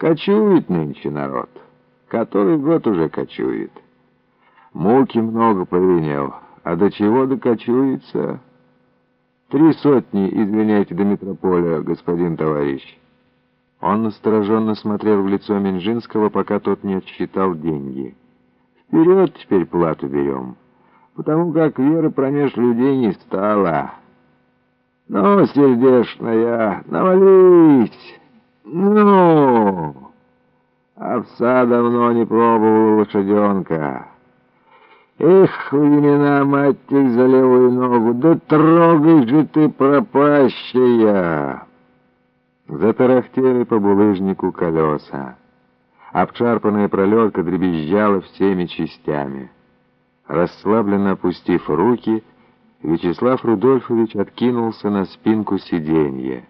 Кочует нынче народ. Который год уже кочует. Муки много повинел, а до чего докочуется? Три сотни, извиняйте, до метрополя, господин товарищ. Он настороженно смотрел в лицо Минжинского, пока тот не отсчитал деньги. Вперед теперь плату берем, потому как веры промеж людей не стало. Ну, сердешная, навались, ну... Овса давно не пробовала лошаденка. Эх, времена, мать их, за левую ногу, да трогай же ты, пропащая! Затарахтели по булыжнику колеса. Обчарпанная пролетка дребезжала всеми частями. Расслабленно опустив руки, Вячеслав Рудольфович откинулся на спинку сиденья.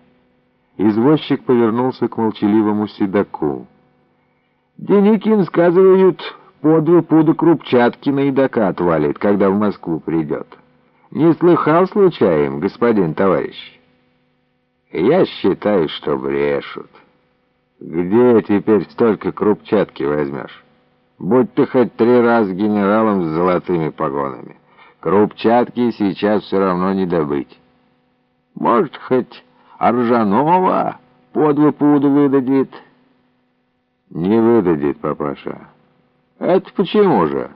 Извозчик повернулся к молчаливому седаку. «Деникин, сказывают, по два пуда крупчатки на едока отвалит, когда в Москву придет. Не слыхал случаем, господин товарищ?» Я считаю, что брешут. Где теперь столько крупчатки возьмешь? Будь ты хоть три раза генералом с золотыми погонами. Крупчатки сейчас все равно не добыть. Может, хоть Аржанова по два пуда выдадит? Не выдадит, папаша. Это почему же?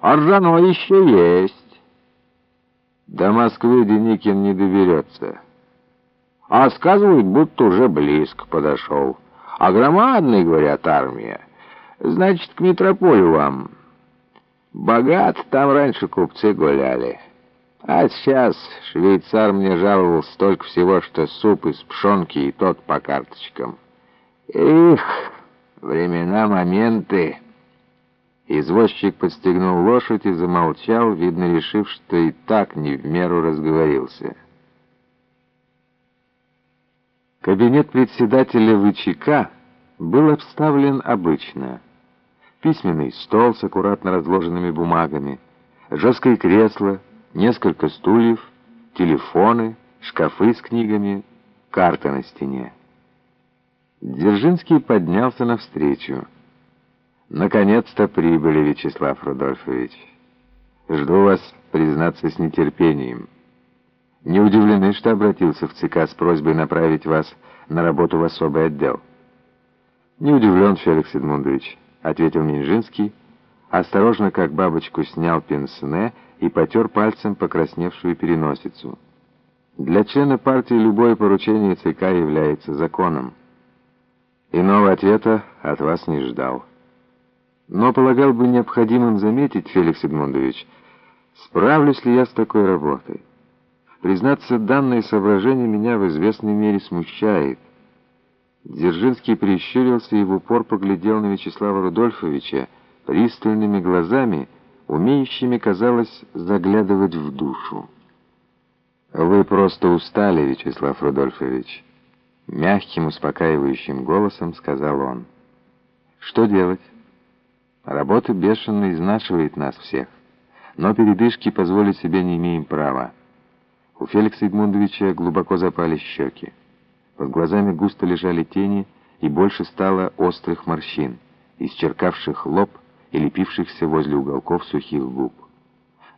Аржано еще есть. До Москвы Деникин не доберется а сказывают, будто уже близко подошел. А громадный, говорят, армия. Значит, к метрополю вам. Богат, там раньше купцы гуляли. А сейчас швейцар мне жаловал столько всего, что суп из пшенки и тот по карточкам. Их, времена, моменты. Извозчик подстегнул лошадь и замолчал, видно, решив, что и так не в меру разговорился. Кабинет председателя ВЧК был обставлен обычно. Письменный стол с аккуратно разложенными бумагами, жесткое кресло, несколько стульев, телефоны, шкафы с книгами, карта на стене. Дзержинский поднялся навстречу. «Наконец-то прибыли, Вячеслав Рудольфович. Жду вас, признаться, с нетерпением». Не удивлены, что обратился в ЦК с просьбой направить вас на работу в особый отдел. Не удивлен, Феликс Эдмундович, ответил Минжинский, осторожно, как бабочку, снял пенсне и потер пальцем покрасневшую переносицу. Для члена партии любое поручение ЦК является законом. Иного ответа от вас не ждал. Но полагал бы необходимым заметить, Феликс Эдмундович, справлюсь ли я с такой работой. Признаться, данное соображение меня в известной мере смущает. Дзержинский прищурился и в упор поглядел на Вячеслава Рудольфовича пристальными глазами, умеющими, казалось, заглядывать в душу. «Вы просто устали, Вячеслав Рудольфович», — мягким, успокаивающим голосом сказал он. «Что делать? Работа бешено изнашивает нас всех, но передышки позволить себе не имеем права. У Феликса Эдмундовича глубоко запали щеки. Под глазами густо лежали тени, и больше стало острых морщин, исчеркавших лоб и лепившихся возле уголков сухих губ.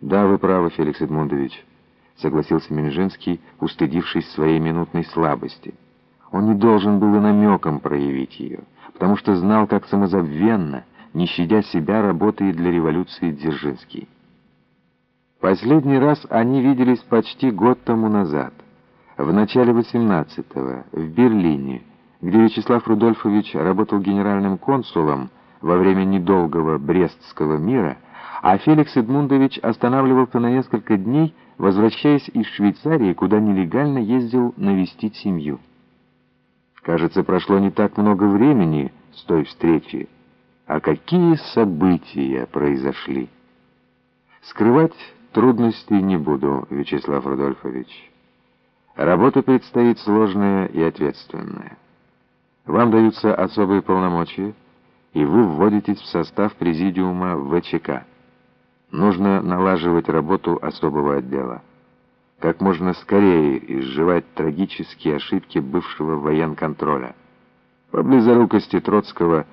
«Да, вы правы, Феликс Эдмундович», — согласился Минжинский, устыдившись своей минутной слабости. Он не должен был и намеком проявить ее, потому что знал, как самозабвенно, не щадя себя, работает для революции Дзержинский. Последний раз они виделись почти год тому назад, в начале 18-го, в Берлине, где Вячеслав Рудольфович работал генеральным консулом во время недолгого Брестского мира, а Феликс Эдмундович останавливался на несколько дней, возвращаясь из Швейцарии, куда нелегально ездил навестить семью. Кажется, прошло не так много времени с той встречи, а какие события произошли. Скрывать Трудностей не буду, Вячеслав Рудольфович. Работа предстоит сложная и ответственная. Вам даются особые полномочия, и вы вводитесь в состав президиума ВЧК. Нужно налаживать работу особого отдела. Как можно скорее изживать трагические ошибки бывшего военконтроля. По близорукости Троцкого